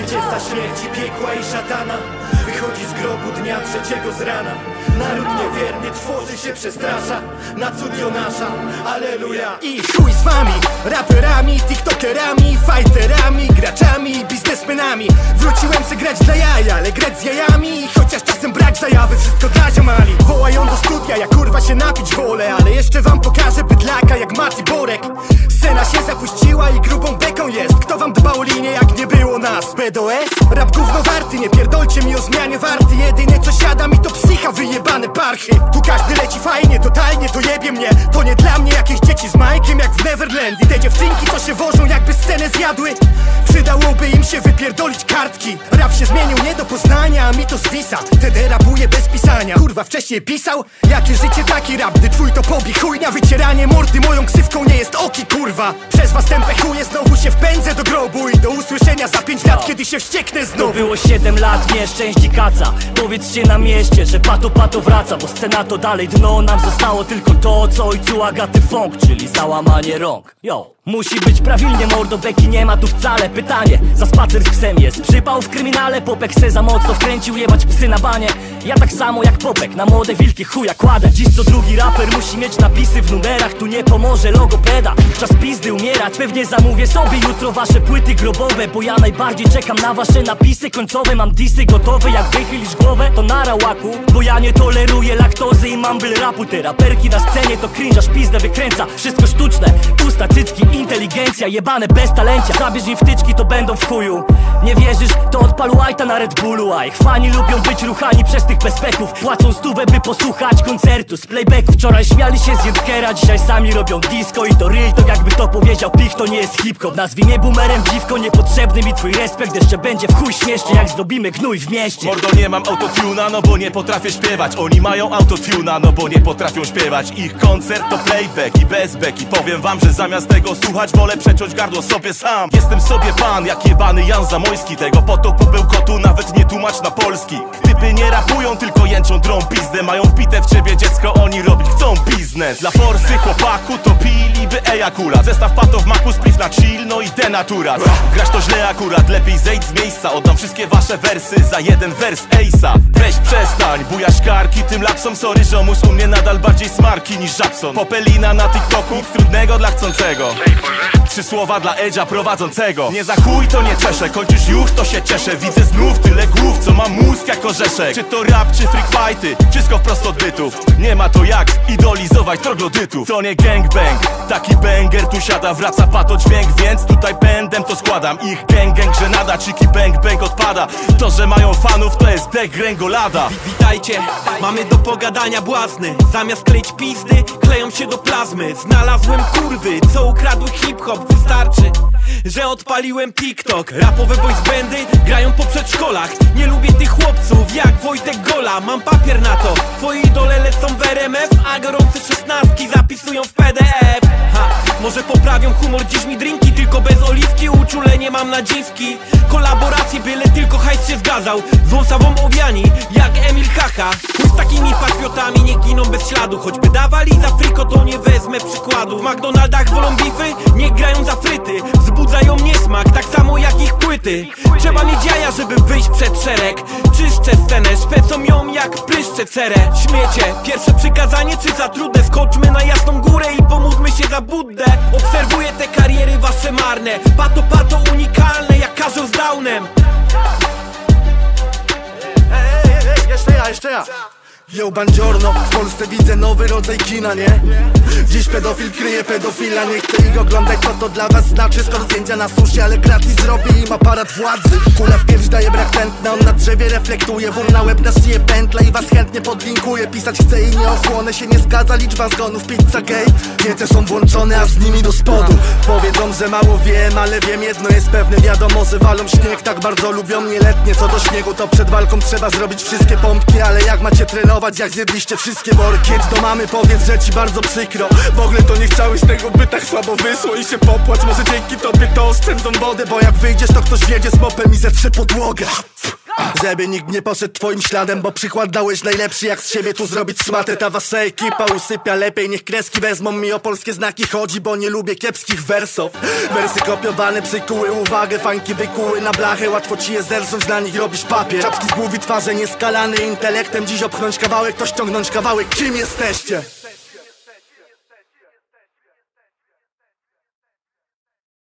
Zwycięzca śmierci, piekła i szatana. Wychodzi z grobu dnia trzeciego z rana. Naród niewierny tworzy się przestrasza. Na cud Jonasza, aleluja. I chuj z wami, raperami, tiktokerami, fighterami, graczami, biznesmenami. Wróciłem se grać dla jaja, ale grać z jajami. Chociaż czasem brak zajawy, wszystko dla ziomali. Wołają do studia, ja kurwa się napić wolę. Ale jeszcze wam pokażę bydlaka jak Mati Borek. Scena się zapuściła i grubą beką jest. Kto wam dbał o linię jak nas? BDS? Rap gówno warty, nie pierdolcie mi o zmianie warty. Jedyne co siada mi to psycha wyjebane parchy. Tu każdy leci fajnie, totalnie to jebie mnie. To nie dla mnie jakieś dzieci z Majkiem jak w Neverland. I te dziewczynki co się wożą jakby scenę zjadły. Przydałoby im się wypierdolić kartki. Rap się zmienił nie do poznania, a mi to zwisa. Wtedy rapuje bez pisania. Kurwa wcześniej pisał? Jakie życie taki rap, gdy twój to pobi Chujnia wycieranie mordy. Moją ksywką nie jest oki kurwa. Przez was tępe chuje znowu się wpędzę do grobu I do usłyszenia za pięć lat kiedy się wścieknę To znowu. było 7 lat nieszczęść kaca. Powiedzcie na mieście, że pato pato wraca Bo scena to dalej dno, nam zostało tylko to Co ojcu Agaty Funk, czyli załamanie rąk. Yo. Musi być prawilnie mordo, beki nie ma tu wcale. Pytanie, za spacer z psem jest. Przypał w kryminale, popek se za mocno wkręcił Jebać psy na banie. Ja tak samo jak popek, na młode wilki chuja kładę. Dziś co drugi raper musi mieć napisy w numerach Tu nie pomoże logopeda, czas pizdy umierać Pewnie zamówię sobie. Jutro wasze płyty grobowe Bo ja najbardziej czekam na wasze napisy końcowe. Mam disy gotowe, jak wychylisz głowę to na rałaku Bo ja nie toleruję laktozy i mumble rapu. Te raperki na scenie to cringe, aż pizdę wykręca. Wszystko sztuczne, usta, cycki, inteligencja Jebane bez talencia, zabierz im wtyczki to będą w chuju Nie wierzysz, to odpal white'a na Red Bullu A ich fani lubią być ruchani przez tych bezpeków. Płacą stówę by posłuchać koncertu. Z playbacku Wczoraj śmiali się z Jedkera, dzisiaj sami robią disco I to real, to jakby to powiedział Pich, to nie jest hip-hop. Nazwij mnie boomerem, dziwko, niepotrzebny mi twój respekt Jeszcze będzie w chuj śmiesznie, jak zrobimy gnój w mieście. Mordo nie mam autotuna, no bo nie potrafię śpiewać. Oni mają autotuna, no bo nie potrafią śpiewać. Ich koncert to playback i bez beki Powiem wam, że zamiast tego słuchać wolę przeciąć gardło sobie sam. Jestem sobie pan, jak jebany Jan Tego potopu był kotu, nawet nie tłumacz na polski. Typy nie rapują, tylko jęczą drą pizdę. Mają wbite w ciebie dziecko, oni robić chcą biznes. Dla forsy chłopaku to piliby ejakulat. Zestaw pato w maku, spliff na chill, no i denaturat. Grasz to źle akurat, lepiej zejdź z miejsca. Oddam wszystkie wasze wersy za jeden wers Ace'a. Weź przestań, bujasz karki tym lapsom. Sorry ziomuś, u mnie nadal bardziej smarki niż Żabson Popelina na TikToku, nic trudnego dla chcącego Trzy słowa dla Edzia prowadzącego. Nie za chuj to nie czeszę, kończysz już to się cieszę. Widzę znów tyle głów, co ma mózg jak orzeszek Czy to rap, czy freak fighty, wszystko wprost od bytów Nie ma to jak idolizować troglodytów. To nie gangbang, taki banger tu siada Wraca pato dźwięk, więc tutaj pędem to składam. Ich gang gang, że nada, chiki bang bang odpada. To, że mają fanów to jest degrengolada. Witajcie, mamy do pogadania błazny. Zamiast kleić pizdy, kleją się do plazmy. Znalazłem kurwy, co ukradły hip-hop Wystarczy, że odpaliłem TikTok. Rapowe boys bandy grają po przedszkolach. Nie lubię tych chłopców jak Wojtek Gola. Mam papier na to, twoi idole lecą w RMF A gorące szesnastki zapisują w PDF Może poprawią humor, dziś mi drinki Tylko bez oliwki, uczulenie mam na dziwki Kolaboracje, byle tylko hajs się zgadzał. Z wąsawą owiani, jak Emil Hacha. Z takimi patriotami, nie giną bez śladu. Choćby dawali za friko, to nie wezmę przykładu. W McDonaldach wolą bify, nie grają za fryty. Wzbudzają niesmak, tak samo jak ich płyty. Trzeba mieć jaja, żeby wyjść przed szereg Czyszczę scenę, szpecą ją jak pryszcze cerę Śmiecie, pierwsze przykazanie czy za trudne? Skoczmy na jasną górę i pomódlmy się za Buddę. Obserwuję te kariery wasze marne. Pato, pato unikalne, jak karzeł z downem Ej, ej, ej, jeszcze ja, jeszcze ja Yo, bandziorno, w Polsce widzę nowy rodzaj kina, nie? Dziś pedofil kryje pedofila, nie chcę ich oglądać, co to dla was znaczy Skoro zdjęcia na sushi, ale gratis robi im aparat władzy? Kula w pierś daje brak tętna, on na drzewie reflektuje. Wór na łeb naszyje pętla i was chętnie podlinkuje. Pisać chcę i nie ochłonę się, nie zgadza liczba zgonów. Pizza gay, wiece są włączone, a z nimi do spodu. Powiedzą, że mało wiem, ale wiem jedno jest pewne. Wiadomo, że walą śnieg, tak bardzo lubią mnie letnie Co do śniegu, to przed walką trzeba zrobić wszystkie pompki. Ale jak macie trenować, jak zjedliście wszystkie worki Jedź do mamy, powiedz, że ci bardzo przykro. W ogóle to nie chciałeś tego, by tak słabo wyszło I się popłacz, może dzięki tobie to oszczędzą wodę Bo jak wyjdziesz, to ktoś wiedzie z mopem i zetrze podłogę Żeby nikt nie poszedł twoim śladem Bo przykład dałeś najlepszy. Jak z siebie tu zrobić szmatę Ta wasza ekipa usypia lepiej. Niech kreski wezmą mi o polskie znaki. Chodzi, bo nie lubię kiepskich wersów. Wersy kopiowane przykuły uwagę. Fańki wykuły na blachę. Łatwo ci je zerząć, na nich robisz papier. Czapki z głowy twarze nieskalany intelektem Dziś opchnąć kawałek, to ściągnąć kawałek. Kim jesteście?